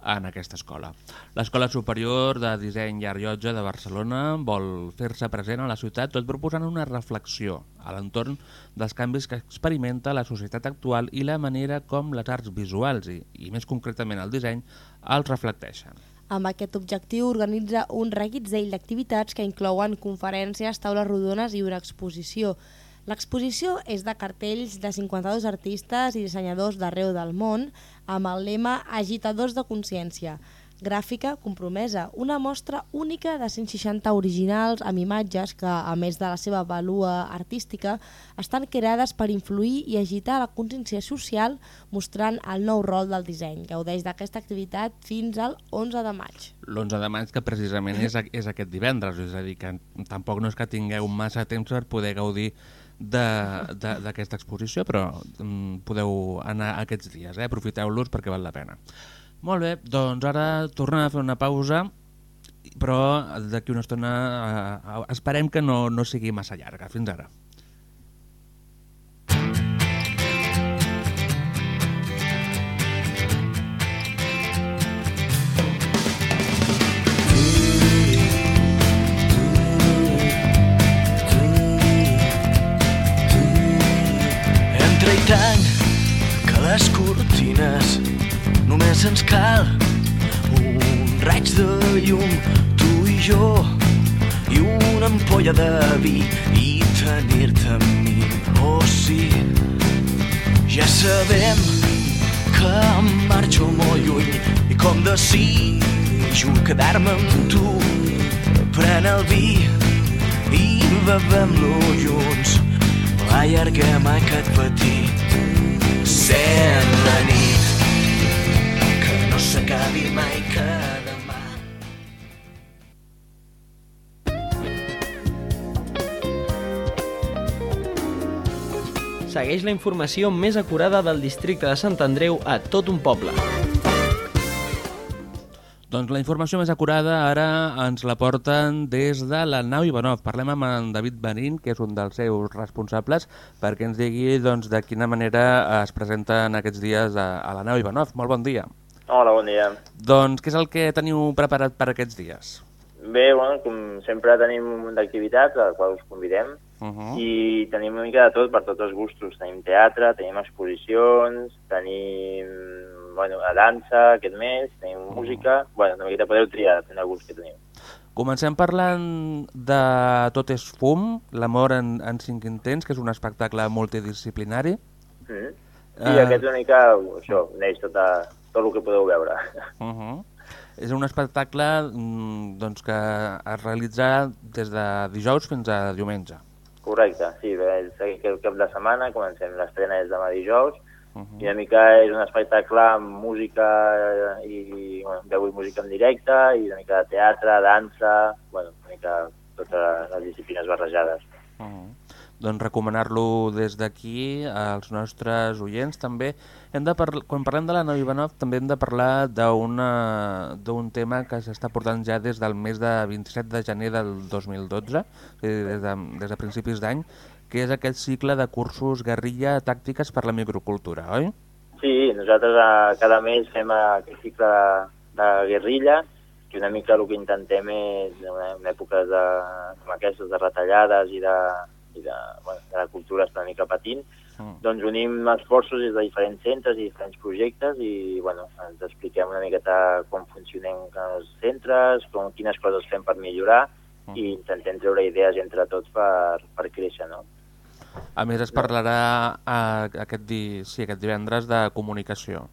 en aquesta escola. L'Escola Superior de Disseny i Llotja de Barcelona vol fer-se present a la ciutat tot proposant una reflexió a l'entorn dels canvis que experimenta la societat actual i la manera com les arts visuals i, i més concretament el disseny els reflecteixen. Amb aquest objectiu organitza un reguitzell d'activitats que inclouen conferències, taules rodones i una exposició. L'exposició és de cartells de 52 artistes i dissenyadors d'arreu del món amb el lema Agitadors de Consciència. Gràfica compromesa, una mostra única de 160 originals amb imatges que, a més de la seva valua artística, estan creades per influir i agitar la consciència social mostrant el nou rol del disseny. Gaudeix d'aquesta activitat fins al 11 de maig. L'11 de maig, que precisament és, és aquest divendres, és a dir, que tampoc no és que tingueu massa temps per poder gaudir d'aquesta exposició, però mm, podeu anar aquests dies, eh? aprofiteu-los perquè val la pena. Molt bé, doncs ara tornem a fer una pausa, però d'aquí una estona eh, eh, esperem que no, no sigui massa llarga. Fins ara. Cortines només ens cal un raig de llum, tu i jo, i una ampolla de vi i tenir-te amb mi. Oh sí, ja sabem que marxo molt lluny i com desitjo quedar-me amb tu. Pren el vi i bevem-lo junts. Allarguem aquest petit sent la nit Segueix la informació més acurada del districte de Sant Andreu a tot un poble. Doncs la informació més acurada ara ens la porten des de la nau Ivanov. Parlem amb en David Marín, que és un dels seus responsables, perquè ens digui doncs, de quina manera es presenten aquests dies a, a la nau Ivanov. Molt bon dia. Hola, bon dia. Doncs què és el que teniu preparat per aquests dies? Bé, bueno, com sempre tenim un munt d'activitats a les quals us convidem Uh -huh. i tenim una mica de tot per tots els gustos. Tenim teatre, tenim exposicions, tenim bueno, a dansa aquest mes, tenim música... Bueno, una miqueta podeu triar, depèn del gust que teniu. Comencem parlant de Tot és fum, l'amor en, en cinc intents, que és un espectacle multidisciplinari. Mm. Sí, Eh. aquest una mica, això, neix tot, a, tot el que podeu veure. Uh -huh. És un espectacle mm, doncs, que es realitza des de dijous fins a diumenge. Correcte, sí, el cap de setmana, comencem l'estrena des demà dijous, Uh -huh. i una mica és un espectacle amb música i, bueno, veu i música en directe, i una mica de teatre, dansa, bueno, una mica totes les disciplines barrejades. Uh -huh. Doncs recomanar-lo des d'aquí als nostres oients també. Hem de parla... Quan parlem de la Nau Ivanov també hem de parlar d'un tema que s'està portant ja des del mes de 27 de gener del 2012, és a dir, des de, des de principis d'any, que és aquest cicle de cursos guerrilla tàctiques per la microcultura, oi? Sí, nosaltres a, cada mes fem aquest cicle de, de guerrilla, que una mica el que intentem és, en èpoques de, com aquestes, de retallades i de, i de, bueno, de la cultura està una mica patint, Mm. doncs unim esforços des de diferents centres i diferents projectes i bueno, ens expliquem una miqueta com funcionem els centres, com, quines coses fem per millorar Mm. i intentem treure idees entre tots per, per créixer, no? A més es parlarà eh, aquest, di... sí, aquest divendres de comunicació.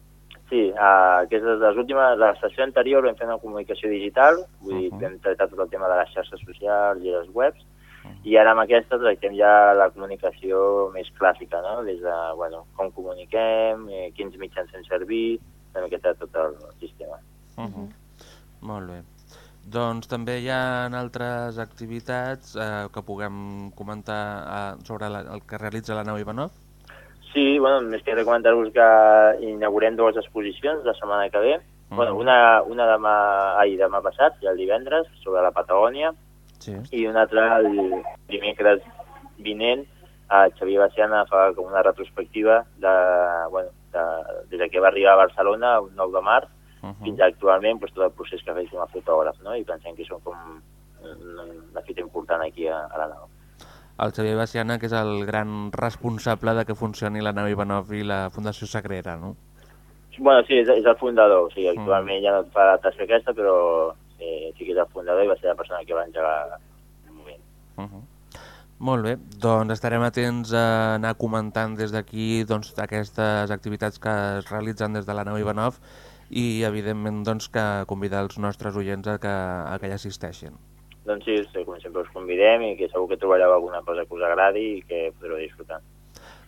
Sí, uh, aquestes les últimes, la sessió anterior vam fer una comunicació digital, vull dir, Uh -huh. vam tractar tot el tema de les xarxes socials i les webs, i ara amb aquesta tractem ja la comunicació més clàssica, no? Des de, bueno, com comuniquem, eh, quins mitjans fem servir, una miqueta tot el sistema. Uh -huh. Molt bé. Doncs també hi ha altres activitats eh, que puguem comentar eh, sobre la, el que realitza la nau Ivanov. Sí, bueno, més que recomanar-vos que inaugurem dues exposicions la setmana que ve. Mhm. Bueno, una, una demà, ai, demà passat, ja el divendres, sobre la Patagònia, Sí. i una altra el dimecres vinent a Xavier Baciana fa com una retrospectiva de, bueno, de, des que va arribar a Barcelona el 9 de març Uh -huh. fins actualment doncs, tot el procés que ha fet com a fotògraf no? i pensem que són com una, fita important aquí a, a la nau. El Xavier Baciana, que és el gran responsable de que funcioni la nau Ivanov i la Fundació Sagrera, no? Bueno, sí, és, és el fundador, o sigui, actualment ja no fa la tasca aquesta, però sí, sí que és el fundador i va ser la persona que va engegar el moment. Uh -huh. Molt bé, doncs estarem atents a anar comentant des d'aquí doncs, aquestes activitats que es realitzen des de la nau Ivanov i evidentment doncs, que convidar els nostres oients a que, a que hi assisteixin. Doncs sí, sí, com sempre us convidem i que segur que trobareu alguna cosa que us agradi i que podreu disfrutar.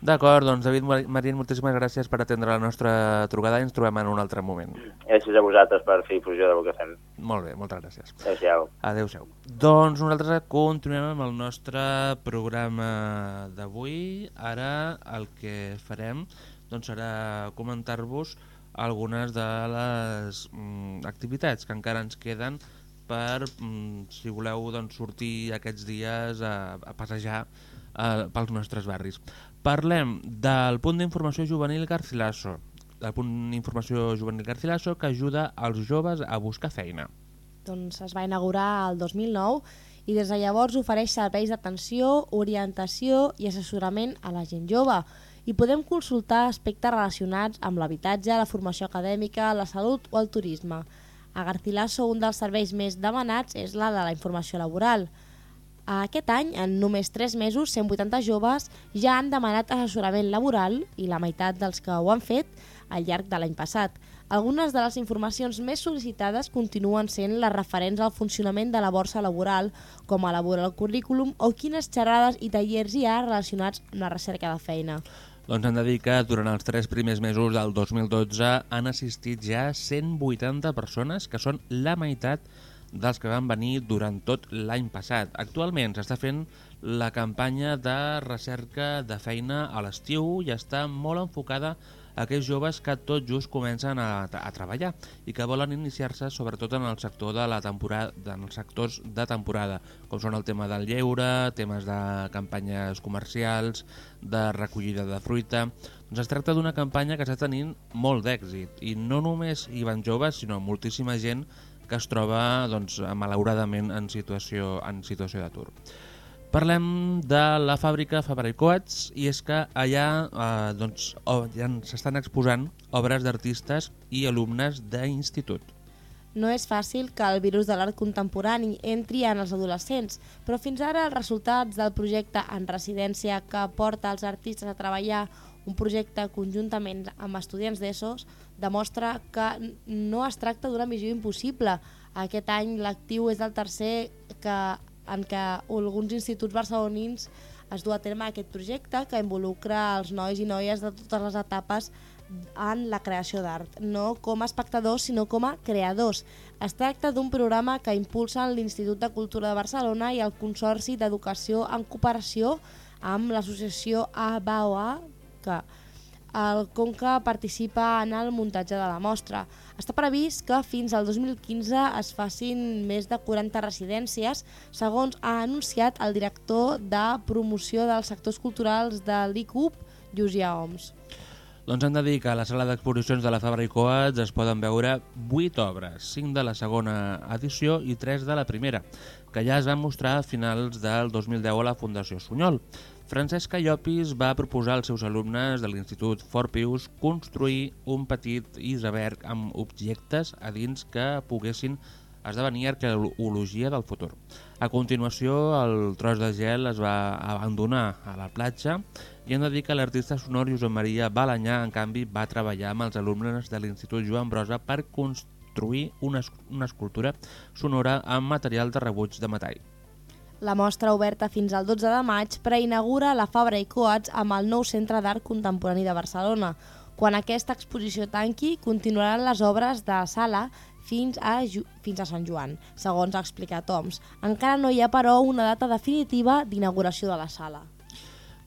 D'acord, doncs David Mar- Marín, moltíssimes gràcies per atendre la nostra trucada i ens trobem en un altre moment. Gràcies a vosaltres per fer difusió del que fem. Molt bé, moltes gràcies. Adéu-siau. Adéu-siau. Doncs nosaltres continuem amb el nostre programa d'avui. Ara el que farem doncs, serà comentar-vos algunes de les mm, activitats que encara ens queden per, mm, si voleu, doncs, sortir aquests dies a, a passejar eh, pels nostres barris. Parlem del punt d'informació juvenil Garcilaso, del punt d'informació juvenil Garcilaso que ajuda els joves a buscar feina. Doncs es va inaugurar el 2009 i des de llavors ofereix serveis d'atenció, orientació i assessorament a la gent jove i podem consultar aspectes relacionats amb l'habitatge, la formació acadèmica, la salut o el turisme. A Garcilaso un dels serveis més demanats és la de la informació laboral. Aquest any, en només 3 mesos, 180 joves ja han demanat assessorament laboral i la meitat dels que ho han fet al llarg de l'any passat. Algunes de les informacions més sol·licitades continuen sent les referents al funcionament de la borsa laboral, com elaborar el currículum o quines xerrades i tallers hi ha relacionats amb la recerca de feina. Doncs hem de dir que durant els tres primers mesos del 2012 han assistit ja 180 persones, que són la meitat dels que van venir durant tot l'any passat. Actualment s'està fent la campanya de recerca de feina a l'estiu i està molt enfocada a aquells joves que tot just comencen a, a treballar i que volen iniciar-se sobretot en el sector de la temporada, en els sectors de temporada, com són el tema del lleure, temes de campanyes comercials, de recollida de fruita... Doncs es tracta d'una campanya que està tenint molt d'èxit i no només hi van joves, sinó moltíssima gent que es troba doncs, malauradament en situació, en situació d'atur. Parlem de la fàbrica Fabra i és que allà eh, doncs, s'estan exposant obres d'artistes i alumnes d'institut. No és fàcil que el virus de l'art contemporani entri en els adolescents, però fins ara els resultats del projecte en residència que porta els artistes a treballar un projecte conjuntament amb estudiants d'ESOs demostra que no es tracta d'una missió impossible. Aquest any l'actiu és el tercer que, en què alguns instituts barcelonins es du a terme aquest projecte que involucra els nois i noies de totes les etapes en la creació d'art, no com a espectadors sinó com a creadors. Es tracta d'un programa que impulsen l'Institut de Cultura de Barcelona i el Consorci d'Educació en cooperació amb l'associació ABAOA, que el Conca participa en el muntatge de la mostra. Està previst que fins al 2015 es facin més de 40 residències, segons ha anunciat el director de promoció dels sectors culturals de l'ICUP, Llucia Oms. Doncs hem de dir que a la sala d'exposicions de la Fabra i Coats es poden veure 8 obres, 5 de la segona edició i 3 de la primera, que ja es van mostrar a finals del 2010 a la Fundació Sunyol. Francesca Llopis va proposar als seus alumnes de l'Institut Fort Pius construir un petit iceberg amb objectes a dins que poguessin esdevenir arqueologia del futur. A continuació, el tros de gel es va abandonar a la platja i hem de dir que l'artista sonor Josep Maria Balanyà, en canvi, va treballar amb els alumnes de l'Institut Joan Brosa per construir una, una escultura sonora amb material de rebuig de metall. La mostra oberta fins al 12 de maig preinaugura la Fabra i Coats amb el nou Centre d'Art Contemporani de Barcelona. Quan aquesta exposició tanqui, continuaran les obres de sala fins a, Ju fins a Sant Joan, segons ha explicat Oms. Encara no hi ha, però, una data definitiva d'inauguració de la sala.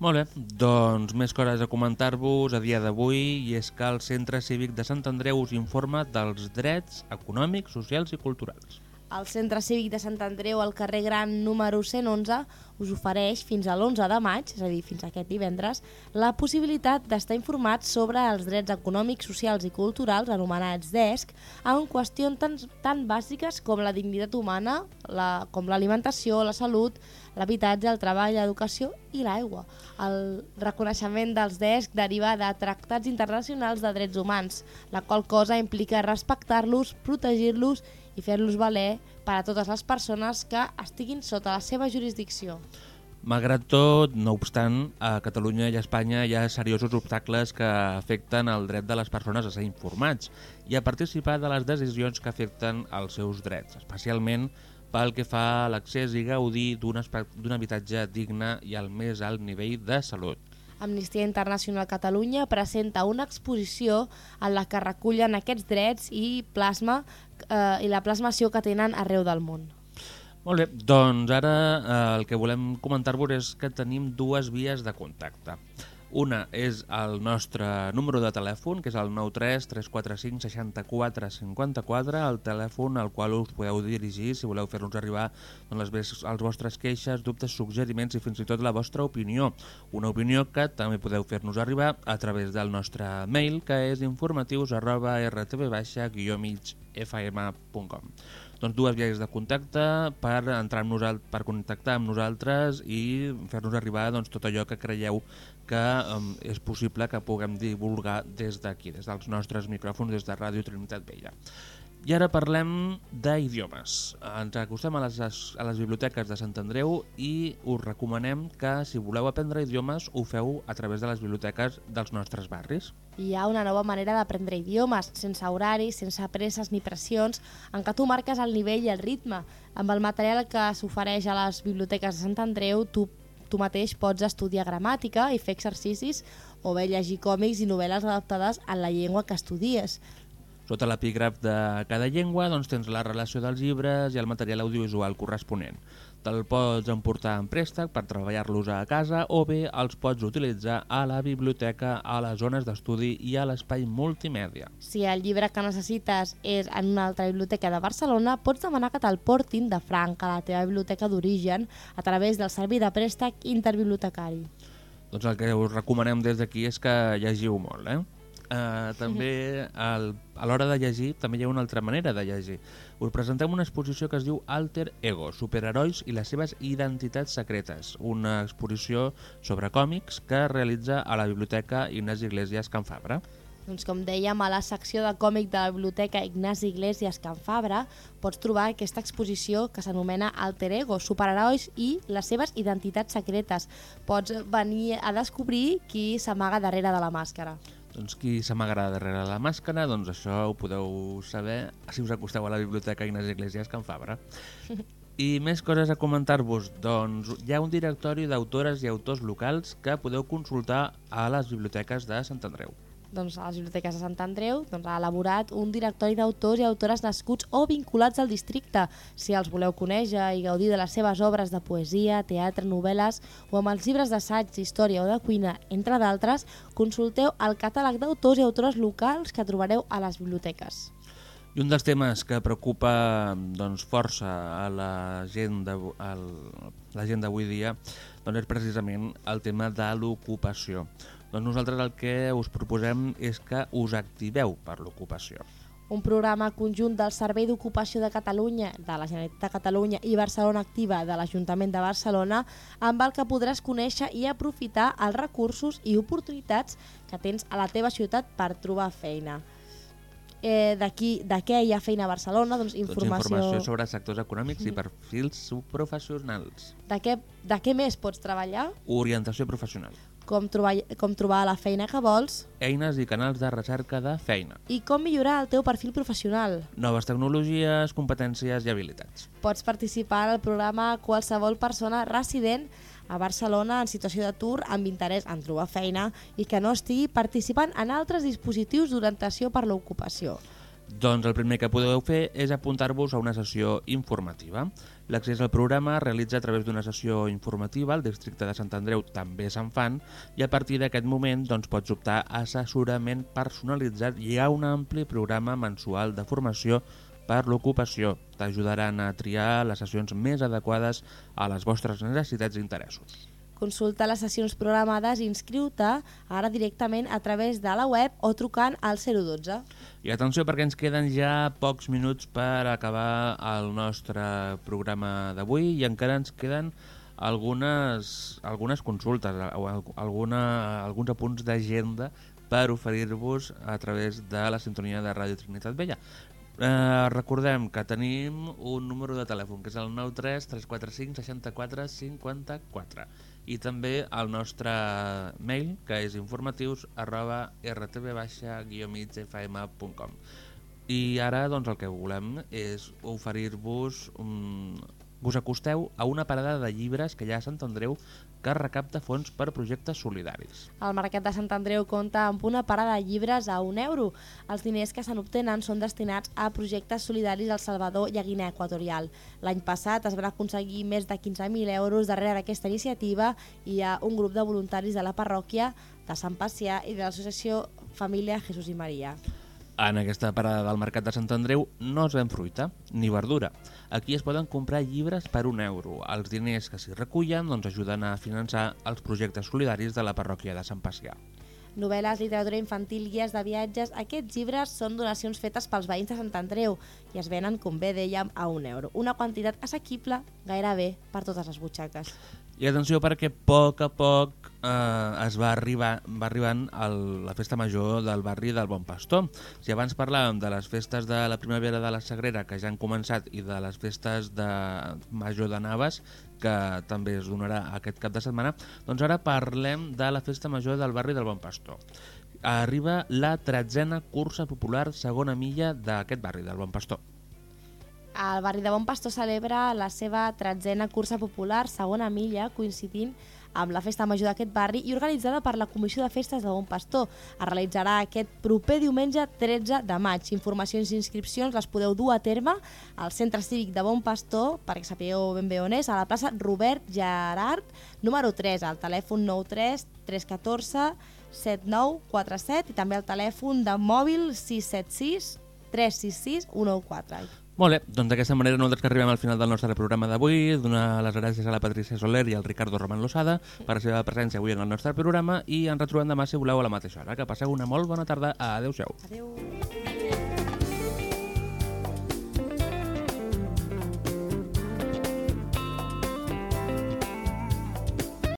Molt bé, doncs més coses a comentar-vos a dia d'avui i és que el Centre Cívic de Sant Andreu us informa dels drets econòmics, socials i culturals. El Centre Cívic de Sant Andreu, al carrer Gran número 111, us ofereix fins a l'11 de maig, és a dir, fins aquest divendres, la possibilitat d'estar informats sobre els drets econòmics, socials i culturals, anomenats DESC, en qüestions tan, tan bàsiques com la dignitat humana, la, com l'alimentació, la salut, l'habitatge, el treball, l'educació i l'aigua. El reconeixement dels DESC deriva de tractats internacionals de drets humans, la qual cosa implica respectar-los, protegir-los i fer-los valer per a totes les persones que estiguin sota la seva jurisdicció. Malgrat tot, no obstant, a Catalunya i a Espanya hi ha seriosos obstacles que afecten el dret de les persones a ser informats i a participar de les decisions que afecten els seus drets, especialment pel que fa a l'accés i gaudir d'un habitatge digne i al més alt nivell de salut. Amnistia Internacional Catalunya presenta una exposició en la que recullen aquests drets i plasma eh, i la plasmació que tenen arreu del món. Molt bé, doncs ara eh, el que volem comentar-vos és que tenim dues vies de contacte. Una és el nostre número de telèfon, que és el 93 345 64 54, el telèfon al qual us podeu dirigir si voleu fer-nos arribar doncs, les, els vostres queixes, dubtes, suggeriments i fins i tot la vostra opinió. Una opinió que també podeu fer-nos arribar a través del nostre mail, que és informatius arroba rtv-migfm.com doncs dues vies de contacte per entrar amb per contactar amb nosaltres i fer-nos arribar doncs, tot allò que creieu que um, és possible que puguem divulgar des d'aquí, des dels nostres micròfons, des de Ràdio Trinitat Vella. I ara parlem d'idiomes. Ens acostem a les, a les biblioteques de Sant Andreu i us recomanem que si voleu aprendre idiomes ho feu a través de les biblioteques dels nostres barris. Hi ha una nova manera d'aprendre idiomes, sense horaris, sense presses ni pressions, en què tu marques el nivell i el ritme. Amb el material que s'ofereix a les biblioteques de Sant Andreu, tu tu mateix pots estudiar gramàtica i fer exercicis o bé llegir còmics i novel·les adaptades a la llengua que estudies. Sota l'epígraf de cada llengua doncs, tens la relació dels llibres i el material audiovisual corresponent. Te'l pots emportar en préstec per treballar-los a casa o bé els pots utilitzar a la biblioteca, a les zones d'estudi i a l'espai multimèdia. Si el llibre que necessites és en una altra biblioteca de Barcelona, pots demanar que te'l portin de franc a la teva biblioteca d'origen a través del servei de préstec interbibliotecari. Doncs el que us recomanem des d'aquí és que llegiu molt, eh? Uh, també al, a l'hora de llegir també hi ha una altra manera de llegir us presentem una exposició que es diu Alter Ego, superherois i les seves identitats secretes una exposició sobre còmics que es realitza a la Biblioteca Ignasi Iglesias Can Fabra Doncs com dèiem, a la secció de còmic de la Biblioteca Ignasi Iglesias Can Fabra pots trobar aquesta exposició que s'anomena Alter Ego, superherois i les seves identitats secretes. Pots venir a descobrir qui s'amaga darrere de la màscara. Doncs qui s'amagarà darrere la màscara, doncs això ho podeu saber si us acosteu a la Biblioteca Ignasi Iglesias Can Fabra. *laughs* I més coses a comentar-vos, doncs hi ha un directori d'autores i autors locals que podeu consultar a les biblioteques de Sant Andreu. Doncs, a les biblioteques de Sant Andreu doncs, ha elaborat un directori d'autors i autores nascuts o vinculats al districte. Si els voleu conèixer i gaudir de les seves obres de poesia, teatre, novel·les o amb els llibres d'assaig, d'història o de cuina, entre d'altres, consulteu el catàleg d'autors i autores locals que trobareu a les biblioteques. I un dels temes que preocupa doncs, força a la gent d'avui dia doncs és precisament el tema de l'ocupació. Doncs nosaltres el que us proposem és que us activeu per l'ocupació. Un programa conjunt del Servei d'Ocupació de Catalunya, de la Generalitat de Catalunya i Barcelona Activa de l'Ajuntament de Barcelona, amb el que podràs conèixer i aprofitar els recursos i oportunitats que tens a la teva ciutat per trobar feina. Eh, D'aquí, de què hi ha feina a Barcelona? Doncs informació... Doncs informació sobre sectors econòmics i perfils professionals. De què, de què més pots treballar? Orientació professional. Com trobar, com trobar la feina que vols? Eines i canals de recerca de feina. I com millorar el teu perfil professional? Noves tecnologies, competències i habilitats. Pots participar al programa qualsevol persona resident a Barcelona en situació d'atur amb interès en trobar feina i que no estigui participant en altres dispositius d'orientació per l'ocupació. Doncs el primer que podeu fer és apuntar-vos a una sessió informativa. L'accés al programa es realitza a través d'una sessió informativa al districte de Sant Andreu també se'n fan i a partir d'aquest moment doncs, pots optar a assessorament personalitzat i a un ampli programa mensual de formació per l'ocupació. T'ajudaran a triar les sessions més adequades a les vostres necessitats i interessos. Consulta les sessions programades i inscriu-te ara directament a través de la web o trucant al 012. I atenció perquè ens queden ja pocs minuts per acabar el nostre programa d'avui i encara ens queden algunes, algunes consultes o alguna, alguns apunts d'agenda per oferir-vos a través de la sintonia de Ràdio Trinitat Vella. Eh, recordem que tenim un número de telèfon que és el 93 345 64 54 i també el nostre mail que és informatius arroba rtb-migfm.com i ara doncs el que volem és oferir-vos un... us acosteu a una parada de llibres que hi ha a Sant Andreu que recapta fons per projectes solidaris. El Mercat de Sant Andreu compta amb una parada de llibres a un euro. Els diners que se n'obtenen són destinats a projectes solidaris al Salvador i a Guinea Equatorial. L'any passat es van aconseguir més de 15.000 euros darrere d'aquesta iniciativa i hi ha un grup de voluntaris de la parròquia de Sant Pacià i de l'associació Família Jesús i Maria. En aquesta parada del Mercat de Sant Andreu no es ven fruita ni verdura. Aquí es poden comprar llibres per un euro. Els diners que s'hi recullen doncs, ajuden a finançar els projectes solidaris de la parròquia de Sant Pacià. Novel·les, literatura infantil, guies de viatges... Aquests llibres són donacions fetes pels veïns de Sant Andreu i es venen, com bé dèiem, a un euro. Una quantitat assequible gairebé per totes les butxaques. I atenció perquè a poc a poc eh, es va, arribar, va arribant el, la festa major del barri del Bon Pastor. Si abans parlàvem de les festes de la primavera de la Sagrera que ja han començat i de les festes de major de Naves que també es donarà aquest cap de setmana, doncs ara parlem de la festa major del barri del Bon Pastor. Arriba la tretzena cursa popular segona milla d'aquest barri del Bon Pastor. El barri de Bon Pastor celebra la seva tretzena cursa popular, segona milla, coincidint amb la festa major d'aquest barri i organitzada per la Comissió de Festes de Bon Pastor. Es realitzarà aquest proper diumenge 13 de maig. Informacions i inscripcions les podeu dur a terme al Centre Cívic de Bon Pastor, perquè sapigueu ben bé on és, a la plaça Robert Gerard, número 3, al telèfon 93 314 7947 i també al telèfon de mòbil 676 366 194. Molt bé, doncs d'aquesta manera nosaltres que arribem al final del nostre programa d'avui, donar les gràcies a la Patricia Soler i al Ricardo Roman Losada per la seva presència avui en el nostre programa i ens retrobem demà si voleu a la mateixa hora. Que passeu una molt bona tarda. Adéu-siau. Adéu.